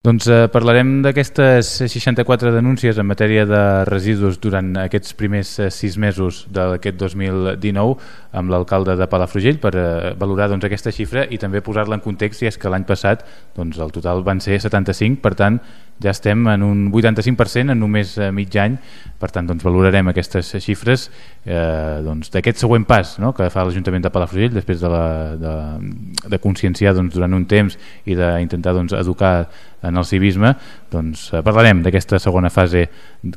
Doncs eh, parlarem d'aquestes 64 denúncies en matèria de residus durant aquests primers eh, sis mesos d'aquest 2019 amb l'alcalde de Palafrugell per eh, valorar doncs, aquesta xifra i també posar-la en context i és que l'any passat doncs, el total van ser 75, per tant ja estem en un 85% en només eh, mig any, per tant doncs, valorarem aquestes xifres eh, doncs, d'aquest següent pas no? que fa l'Ajuntament de Palafrugell després de, la, de, de conscienciar doncs, durant un temps i d'intentar doncs, educar en el civisme, doncs eh, parlarem d'aquesta segona fase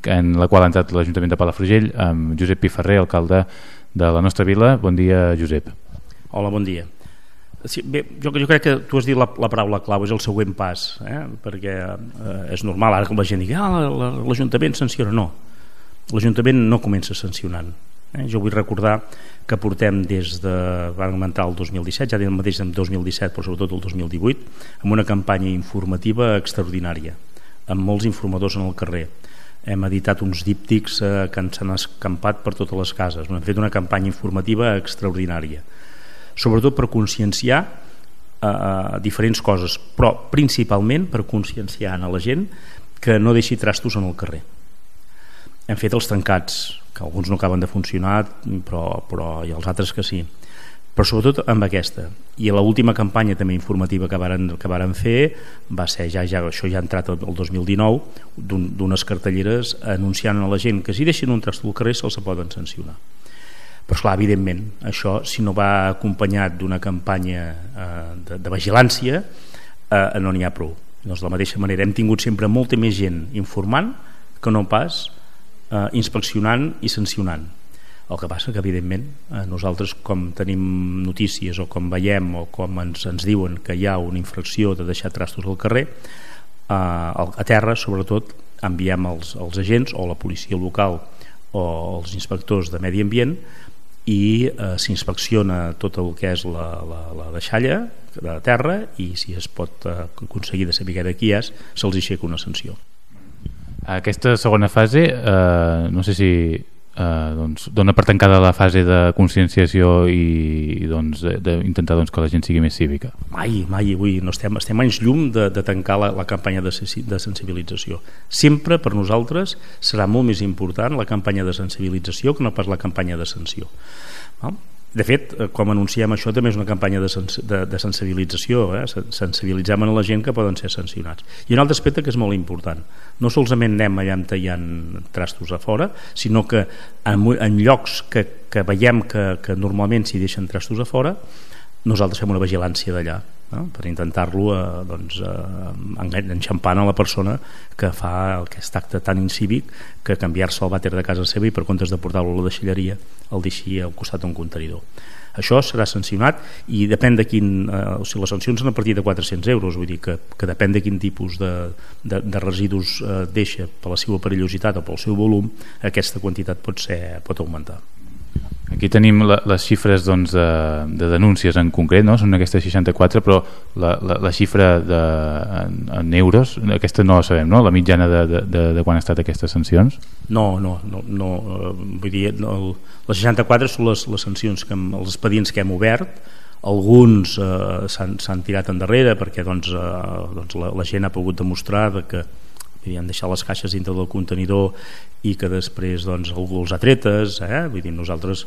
en la qual ha entrat l'Ajuntament de Palafrugell amb Josep Piferrer, alcalde de la nostra vila. Bon dia, Josep. Hola, bon dia. Sí, bé, jo, jo crec que tu has dit la, la paraula clau, és el següent pas, eh? perquè eh, és normal ara que la gent digui ah, l'Ajuntament sanciona. No, l'Ajuntament no comença sancionant. Eh? Jo vull recordar que portem des de, van entrar el 2017, ja el mateix en 2017, però sobretot el 2018, amb una campanya informativa extraordinària, amb molts informadors en el carrer. Hem editat uns díptics eh, que s'han escampat per totes les cases. Hem fet una campanya informativa extraordinària, sobretot per conscienciar eh, eh, diferents coses, però principalment per conscienciar a la gent que no deixi trastos en el carrer. Hem fet els tancats, que alguns no acaben de funcionar però, però hi ha els altres que sí. Però sobretot amb aquesta. I la última campanya també informativa que varen, que varen fer va ser ja, ja això ja ha entrat el 2019 d'unes cartelleres anunciant a la gent que si deixen un trast al carrer se'ls poden sancionar però esclar, evidentment això si no va acompanyat d'una campanya eh, de, de vigilància eh, no n'hi ha prou. Doncs de la mateixa manera hem tingut sempre molta més gent informant que no pas eh, inspeccionant i sancionant. El que passa que evidentment eh, nosaltres com tenim notícies o com veiem o com ens, ens diuen que hi ha una infracció de deixar trastos al carrer eh, a terra sobretot enviem els, els agents o la policia local o els inspectors de medi ambient i eh, s'inspecciona tot el que és la, la, la deixalla de terra i si es pot eh, aconseguir de saber de qui és se'ls aixeca una sanció. Aquesta segona fase, eh, no sé si eh, doncs, dona per tancada la fase de conscienciació i, i doncs, d'intentar doncs, que la gent sigui més cívica. Mai, mai, avui no estem, estem anys llum de, de tancar la, la campanya de, de sensibilització. Sempre per nosaltres serà molt més important la campanya de sensibilització que no pas la campanya de sanció. No? De fet, eh, com anunciem això també és una campanya de, sens de, de sensibilització, eh? sensibilitzem a la gent que poden ser sancionats. I un altre aspecte que és molt important, no solament anem allà on hi trastos a fora, sinó que en, en llocs que, que veiem que, que normalment s'hi deixen trastos a fora, nosaltres fem una vigilància d'allà no? per intentar-lo eh, doncs, eh, enxampant a la persona que fa aquest acte tan incívic que canviar-se el vàter de casa seva i per comptes de portar-lo a la deixalleria el deixi al costat d'un contenidor això serà sancionat i depèn de quin eh, o sigui, les sancions són a partir de 400 euros vull dir que, que depèn de quin tipus de, de, de residus eh, deixa per la seva perillositat o pel seu volum aquesta quantitat pot, ser, pot augmentar Aquí tenim la, les xifres doncs, de, de denúncies en concret, no? són aquestes 64, però la, la, la xifra de, en, en euros, aquesta no la sabem, no? la mitjana de, de, de quan han estat aquestes sancions? No, no, no, no eh, vull dir, no, les 64 són les, les sancions, que hem, els expedients que hem obert, alguns eh, s'han tirat endarrere perquè doncs, eh, doncs la, la gent ha pogut demostrar de han deixat les caixes dintre del contenidor i que després doncs, algú els ha tretes eh? vull dir, nosaltres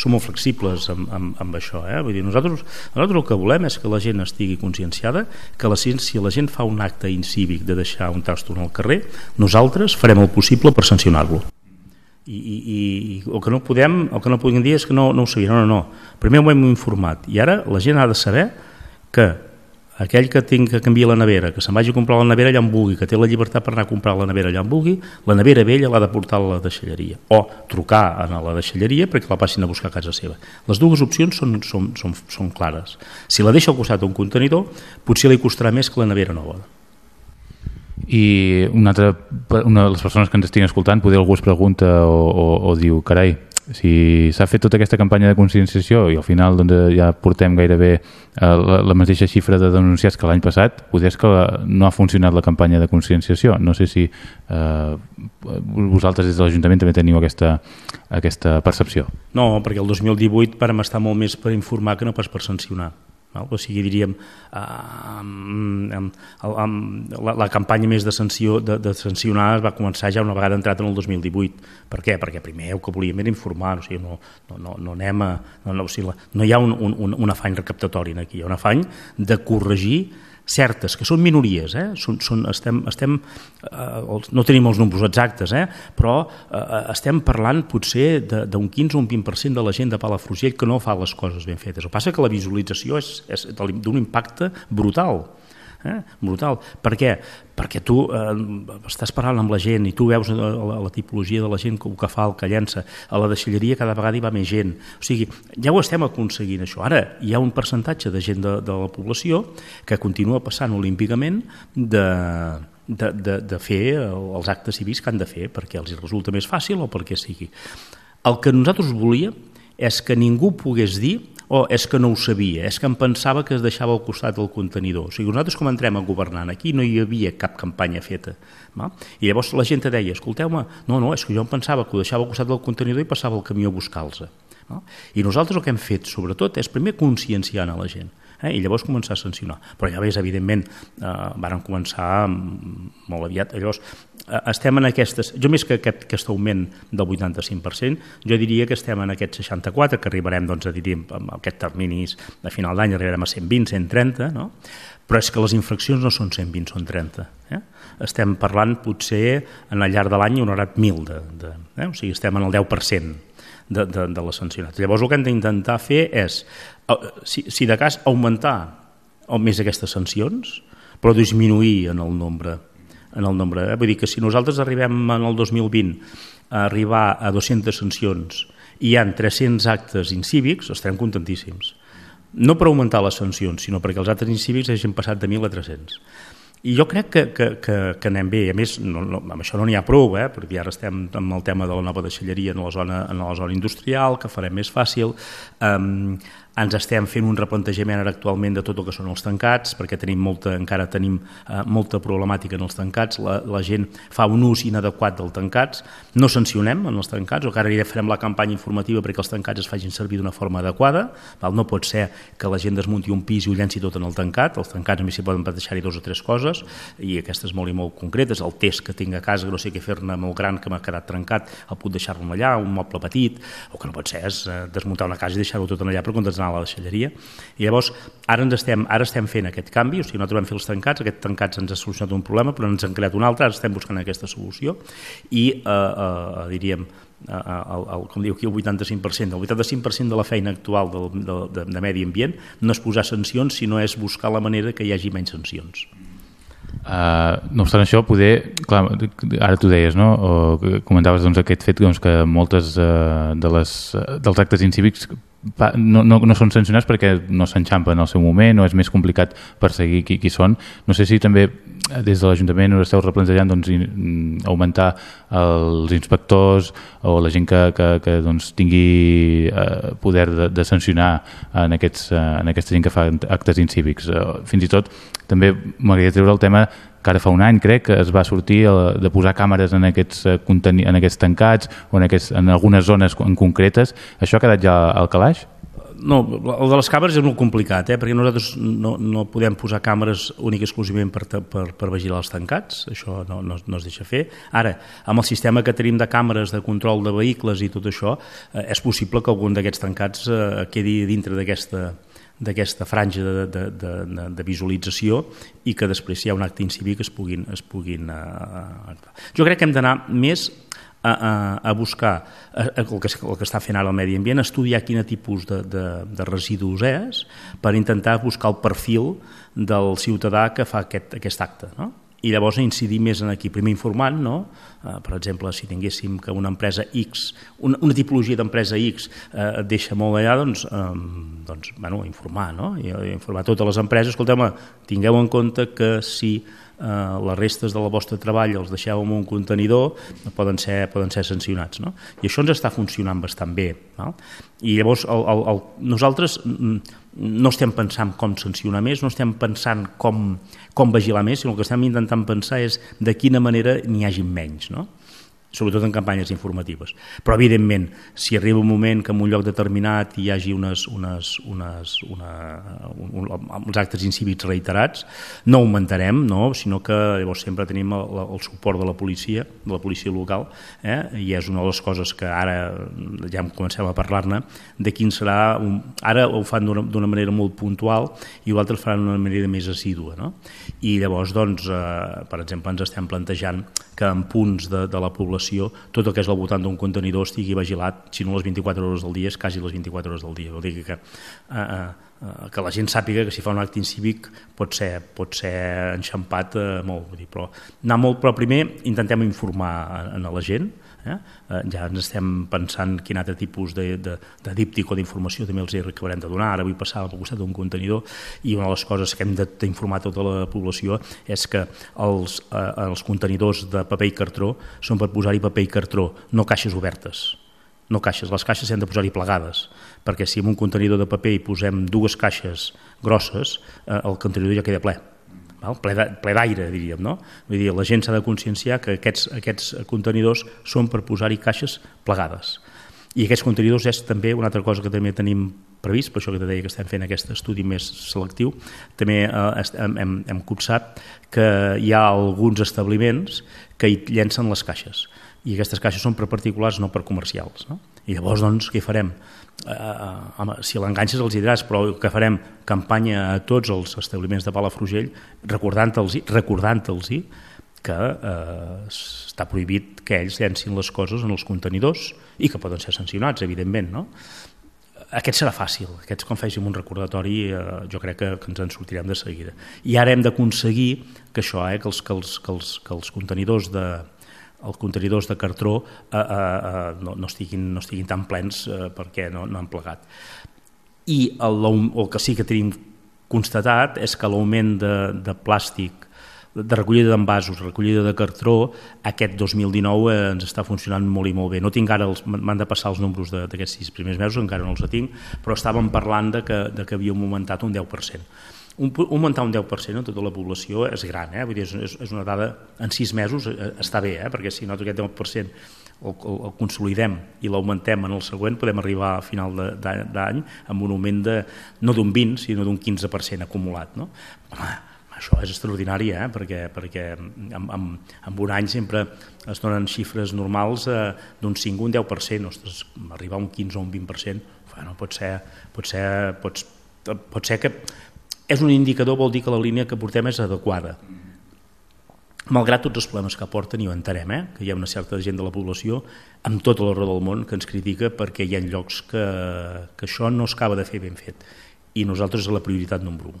som molt flexibles amb, amb, amb això eh? vull dir, nosaltres, nosaltres el que volem és que la gent estigui conscienciada que la, si la gent fa un acte incívic de deixar un taston al carrer nosaltres farem el possible per sancionar-lo i, i, i el que no podem el que no podem dir és que no, no ho sabia no, no, no. primer ho hem informat i ara la gent ha de saber que aquell que tingui que canviar la nevera, que se'n vagi a comprar la nevera allà on vulgui, que té la llibertat per anar a comprar la nevera allà on vulgui, la nevera vella l'ha de portar a la deixalleria o trucar a la deixalleria perquè la passin a buscar a casa seva. Les dues opcions són, són, són, són clares. Si la deixa al costat d'un contenidor, potser li costarà més que la nevera nova. I una, altra, una de les persones que ens estiguin escoltant, poder algú es pregunta o, o, o diu, carai, si s'ha fet tota aquesta campanya de conscienciació i al final doncs, ja portem gairebé eh, la, la mateixa xifra de denunciats que l'any passat, potser és que no ha funcionat la campanya de conscienciació. No sé si eh, vosaltres des de l'Ajuntament també teniu aquesta, aquesta percepció. No, perquè el 2018 vam estar molt més per informar que no pas per sancionar. O sigui, diríem, uh, um, um, la, la campanya més de, sanció, de, de sancionar va començar ja una vegada entrat en el 2018. Per què? Perquè primer el que volíem era informar, o sigui, no, no, no, no anem a... No, no, o sigui, no hi ha un, un, un afany recaptatori aquí, hi ha un afany de corregir certes, que són minories, eh? són, són, estem, estem, eh, no tenim els números exactes, eh? però eh, estem parlant potser d'un 15 o un 20% de la gent de Palafrugell que no fa les coses ben fetes. El que passa que la visualització és, és d'un impacte brutal, Eh? Brutal. Per què? Perquè tu eh, estàs parlant amb la gent i tu veus la, la, la tipologia de la gent que, que fa, el que llença. A la deixalleria cada vegada hi va més gent. O sigui, ja ho estem aconseguint això. Ara hi ha un percentatge de gent de, de la població que continua passant olímpicament de, de, de, de fer els actes cívics que han de fer perquè els resulta més fàcil o perquè sigui. El que nosaltres volíem és que ningú pogués dir o és que no ho sabia, és que em pensava que es deixava al costat del contenidor. O sigui, nosaltres com entrem a governar aquí no hi havia cap campanya feta. Va? I llavors la gent deia, escolteu-me, no, no, és que jo em pensava que ho deixava al costat del contenidor i passava el camió a buscar-los. No? I nosaltres el que hem fet, sobretot, és primer conscienciar a la gent eh? i llavors començar a sancionar. Però ja veus, evidentment, eh, varen començar molt aviat. Llavors, estem en aquestes... Jo més que aquest, aquest augment del 85%, jo diria que estem en aquest 64, que arribarem, doncs, a dir, amb aquest terminis de final d'any arribarem a 120, 130, no? però és que les infraccions no són 120, són 30. Eh? Estem parlant, potser, en el llarg de l'any hi haurà 1.000, de, de, eh? o sigui, estem en el 10% de, de, de les sancionats. Llavors el que hem d'intentar fer és, eh, si, si de cas, augmentar o més aquestes sancions, però disminuir en el nombre. En el nombre eh? Vull dir que si nosaltres arribem en el 2020 a arribar a 200 sancions i hi ha 300 actes incívics, estarem contentíssims. No per augmentar les sancions, sinó perquè els actes incívics hagin passat de 1.000 a 300. I jo crec que, que, que, que anem bé. A més, no, no, amb això no n'hi ha prou, eh? perquè ara estem amb el tema de la nova deixalleria en la zona, en la zona industrial, que farem més fàcil. Um, ens estem fent un replantejament ara actualment de tot el que són els tancats, perquè tenim molta, encara tenim eh, molta problemàtica en els tancats, la, la gent fa un ús inadequat dels tancats, no sancionem en els tancats, o que ara ja farem la campanya informativa perquè els tancats es facin servir d'una forma adequada, val? no pot ser que la gent desmunti un pis i ho llenci tot en el tancat, els tancats només s'hi poden deixar-hi dos o tres coses, i aquestes molt i molt concretes, el test que tinc a casa, que no sé què fer-ne molt gran, que m'ha quedat trencat, el puc deixar-lo allà, un moble petit, o que no pot ser és eh, desmuntar una casa i deixar-ho tot allà per contestar anar a la deixalleria. I llavors, ara, ens estem, ara estem fent aquest canvi, o sigui, nosaltres vam fer els tancats, aquest tancats ens ha solucionat un problema, però ens han creat un altre, ara estem buscant aquesta solució i, eh, eh, diríem, el, el, com diu aquí, el 85%. El 85% de la feina actual del, de, de, de medi ambient no és posar sancions, sinó és buscar la manera que hi hagi menys sancions. Uh, no obstant això, poder, clar, ara tu deies, no? o comentaves doncs, aquest fet doncs, que moltes uh, de les, uh, dels actes incívics no, no, no són sancionats perquè no s'enxampen al seu moment o és més complicat perseguir qui, qui són. No sé si també des de l'Ajuntament us esteu replantejant doncs, mm, augmentar els inspectors o la gent que, que, que doncs, tingui eh, poder de, de sancionar en, aquests, eh, en aquesta gent que fa actes incívics. Eh, fins i tot també m'agradaria treure el tema que ara fa un any crec que es va sortir de posar càmeres en aquests, en aquests tancats o en, aquests, en algunes zones en concretes. Això ha quedat ja al calaix? No, el de les càmeres és molt complicat, eh? perquè nosaltres no, no podem posar càmeres únic exclusivament per, per, per vigilar els tancats, això no, no, no es deixa fer. Ara, amb el sistema que tenim de càmeres de control de vehicles i tot això, eh, és possible que algun d'aquests tancats eh, quedi dintre d'aquesta d'aquesta franja de, de, de, de, de visualització i que després hi ha un acte incívic es puguin, es puguin uh, jo crec que hem d'anar més a, a, a buscar el, que, el que està fent ara el medi ambient, estudiar quin tipus de, de, de residus és per intentar buscar el perfil del ciutadà que fa aquest, aquest acte. No? i llavors incidir més en aquí, primer informant, no? Uh, per exemple, si tinguéssim que una empresa X, una, una tipologia d'empresa X et deixa molt allà, doncs, um, doncs bueno, informar, no? I, informar totes les empreses, escolteu tingueu en compte que si eh, les restes del vostre treball els deixeu en un contenidor, poden ser, poden ser sancionats. No? I això ens està funcionant bastant bé. No? I llavors el, el, el, nosaltres mm, no estem pensant com sancionar més, no estem pensant com, com vigilar més, sinó el que estem intentant pensar és de quina manera n'hi hagi menys. No? Sobretot en campanyes informatives. Però, evidentment, si arriba un moment que en un lloc determinat hi hagi unes, unes, unes, una, un, uns actes incívics reiterats, no augmentarem, no? sinó que llavors sempre tenim el, el suport de la policia, de la policia local, eh? i és una de les coses que ara ja comencem a parlar-ne, de quin serà... Un, ara ho fan d'una manera molt puntual i l'altre faran d'una manera més assídua. No? I llavors, doncs, eh, per exemple, ens estem plantejant que en punts de, de la població població, tot el que és al voltant d'un contenidor estigui vigilat, si no les 24 hores del dia, és quasi les 24 hores del dia. Vol dir que, eh, eh, que la gent sàpiga que si fa un acte incívic pot ser, pot ser enxampat eh, molt. Vull dir, però, anar molt, però primer intentem informar a, a la gent, Eh? eh? Ja ens estem pensant quin altre tipus de, de, de díptic o d'informació també els acabarem de donar. Ara vull passar al costat d'un contenidor i una de les coses que hem d'informar tota la població és que els, eh, els contenidors de paper i cartró són per posar-hi paper i cartró, no caixes obertes no caixes, les caixes s'han de posar-hi plegades, perquè si en un contenidor de paper hi posem dues caixes grosses, eh, el contenidor ja queda ple ple d'aire, diríem. No? Vull dir, la gent s'ha de conscienciar que aquests, aquests contenidors són per posar-hi caixes plegades. I aquests contenidors és també una altra cosa que també tenim previst, per això que te deia que estem fent aquest estudi més selectiu, també eh, hem, hem, hem copsat que hi ha alguns establiments que hi llencen les caixes i aquestes caixes són per particulars, no per comercials. No? I llavors, doncs, què farem? Eh, eh, si l'enganxes els diràs, però que farem campanya a tots els establiments de Palafrugell recordant-los recordant que eh, està prohibit que ells llencin les coses en els contenidors i que poden ser sancionats, evidentment. No? Aquest serà fàcil, aquests quan fèiem un recordatori eh, jo crec que, que ens en sortirem de seguida. I ara hem d'aconseguir que això, eh, que, els, que, els, que, els, que els contenidors de, els contenidors de cartró eh, eh, eh, no, no, estiguin, no estiguin tan plens eh, perquè no, no han plegat. I el, el que sí que tenim constatat és que l'augment de, de plàstic de recollida d'envasos, recollida de cartró, aquest 2019 eh, ens està funcionant molt i molt bé. No tinc ara, m'han de passar els números d'aquests sis primers mesos, encara no els tinc, però estàvem parlant de que, de que havíem augmentat un 10% un, augmentar un 10% en tota la població és gran, eh? Vull dir, és, és una dada en sis mesos eh, està bé, eh? perquè si nosaltres aquest 10% el, el, el consolidem i l'augmentem en el següent, podem arribar a final d'any amb un augment de, no d'un 20, sinó d'un 15% acumulat. No? Home, això és extraordinari, eh? perquè, perquè en, en, en un any sempre es donen xifres normals eh, d'un 5 o un 10%, ostres, arribar a un 15 o un 20%, bueno, pot ser, pot ser, pot, pot ser que és un indicador, vol dir que la línia que portem és adequada. Malgrat tots els problemes que aporten, i ho entenem, eh? que hi ha una certa gent de la població amb tota la raó del món que ens critica perquè hi ha llocs que, que això no es acaba de fer ben fet i nosaltres és la prioritat número 1.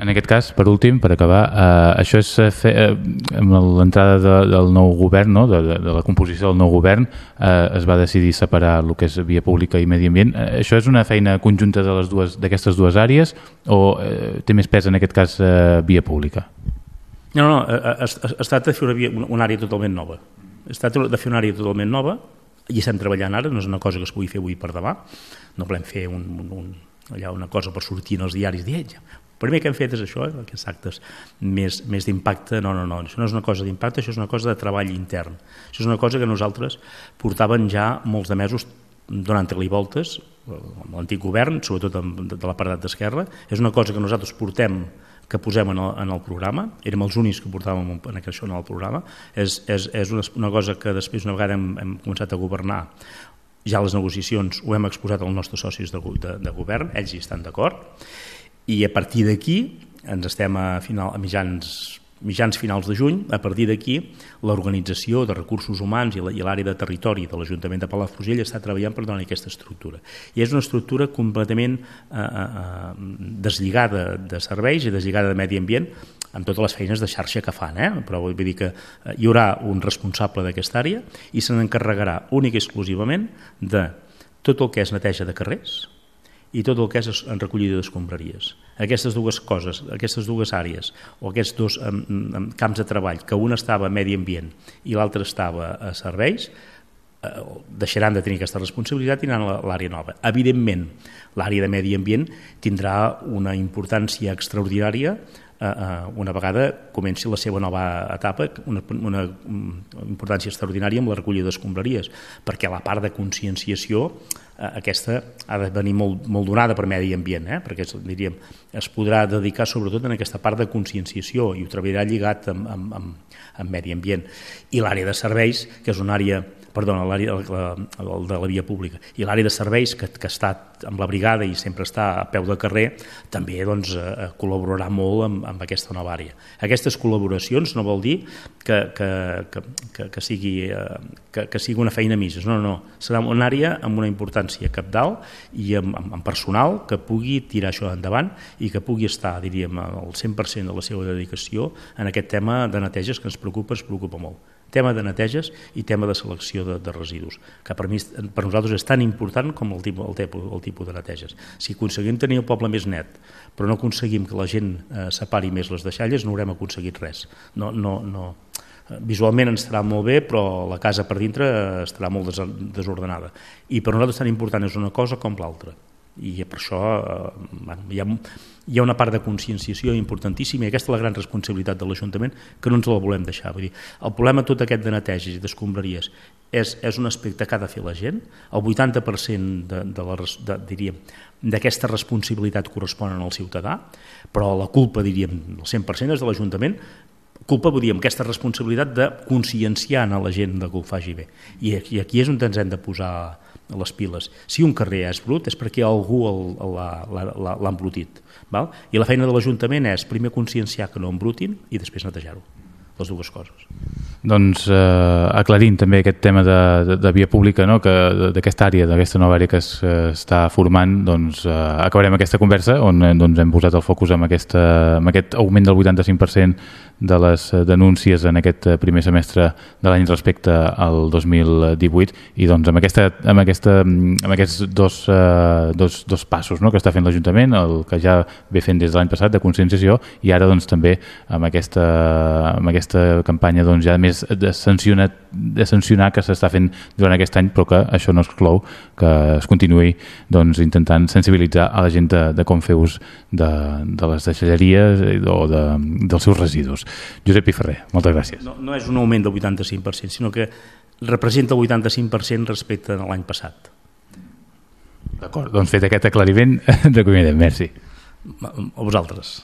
En aquest cas, per últim, per acabar, eh, això és eh, fer, eh, amb l'entrada de, del nou govern, no? de, de, de la composició del nou govern, eh, es va decidir separar el que és via pública i medi ambient. Eh, això és una feina conjunta les dues d'aquestes dues àrees o eh, té més pes en aquest cas eh, via pública? No, no, eh, es, es, es tracta de fer una, via, una àrea totalment nova. Es tracta de fer una àrea totalment nova i estem treballant ara, no és una cosa que es pugui fer avui per demà, no volem fer un, un, un, allà una cosa per sortir en els diaris primer que hem fet és això, eh, aquests actes més, més d'impacte, no, no, no, això no és una cosa d'impacte, això és una cosa de treball intern. Això és una cosa que nosaltres portaven ja molts de mesos donant-li voltes, amb l'antic govern, sobretot de l'aparat d'Esquerra, és una cosa que nosaltres portem que posem en el, en el programa, érem els únics que portàvem en això en el programa, és, és, és una, una cosa que després una vegada hem, hem començat a governar ja les negociacions ho hem exposat als nostres socis de, de, de govern, ells hi estan d'acord, i a partir d'aquí ens estem a, final, a mitjans, mitjans finals de juny, a partir d'aquí l'organització de recursos humans i l'àrea de territori de l'Ajuntament de Palafrugell està treballant per donar aquesta estructura. I és una estructura completament eh, eh, eh, deslligada de serveis i deslligada de medi ambient amb totes les feines de xarxa que fan, eh? però vull dir que eh, hi haurà un responsable d'aquesta àrea i se n'encarregarà únic i exclusivament de tot el que és neteja de carrers, i tot el que és en recollida d'escombraries. Aquestes dues coses, aquestes dues àrees o aquests dos um, um, camps de treball, que un estava a medi ambient i l'altre estava a serveis, eh, deixaran de tenir aquesta responsabilitat i aniran a l'àrea nova. Evidentment, l'àrea de medi ambient tindrà una importància extraordinària una vegada comenci la seva nova etapa, una, una importància extraordinària amb la recollida d'escombraries, perquè la part de conscienciació eh, aquesta ha de venir molt, molt donada per medi ambient, eh? perquè diríem, es podrà dedicar sobretot en aquesta part de conscienciació i ho treballarà lligat amb, amb, amb, amb medi ambient. I l'àrea de serveis, que és una àrea perdona, l'àrea de la via pública. I l'àrea de serveis, que, que està amb la brigada i sempre està a peu de carrer, també doncs, eh, col·laborarà molt amb, amb aquesta nova àrea. Aquestes col·laboracions no vol dir que, que, que, que, sigui, eh, que, que sigui una feina misses, no, no, serà una àrea amb una importància capdalt i amb, amb, amb personal que pugui tirar això endavant i que pugui estar, diríem, al 100% de la seva dedicació en aquest tema de neteges que ens preocupa, es preocupa molt tema de neteges i tema de selecció de, de residus, que per, mi, per nosaltres és tan important com el tipus, el, tipus, el tipus de neteges. Si aconseguim tenir el poble més net, però no aconseguim que la gent eh, separi més les deixalles, no haurem aconseguit res. No, no, no. Visualment ens estarà molt bé, però la casa per dintre estarà molt desordenada. I per nosaltres tan important és una cosa com l'altra i per això eh, bueno, hi, ha, hi ha una part de conscienciació importantíssima i aquesta és la gran responsabilitat de l'Ajuntament que no ens la volem deixar. Vull dir, el problema tot aquest de neteges i d'escombraries és, és un aspecte que ha de fer la gent, el 80% de, de la, de, diríem, d'aquesta responsabilitat correspon al ciutadà, però la culpa, diríem, el 100% és de l'Ajuntament, culpa, dir, aquesta responsabilitat de conscienciar a la gent de que ho faci bé. I aquí, aquí és on ens hem de posar les piles. Si un carrer és brut és perquè algú l'ha embrutit. Val? I la feina de l'Ajuntament és primer conscienciar que no embrutin i després netejar-ho les dues coses. Doncs eh, aclarint també aquest tema de, de, de via pública, no? que d'aquesta àrea, d'aquesta nova àrea que es eh, està formant, doncs eh, acabarem aquesta conversa on eh, doncs, hem posat el focus amb, aquesta, amb aquest augment del 85% de les eh, denúncies en aquest eh, primer semestre de l'any respecte al 2018 i doncs amb, aquesta, amb, aquesta, amb aquests dos, uh, dos, dos passos no? que està fent l'Ajuntament, el que ja ve fent des de l'any passat de conscienciació i ara doncs també amb aquesta, amb aquesta campanya doncs, ja més de sancionar, de sancionar que s'està fent durant aquest any però que això no exclou que es continuï doncs, intentant sensibilitzar a la gent de, de com fer ús de, de les deixalleries o de, dels seus residus. Josep Piferrer, moltes gràcies. No, no és un augment del 85%, sinó que representa el 85% respecte a l'any passat. D'acord, doncs fet aquest aclariment, recomanem. Merci. A vosaltres.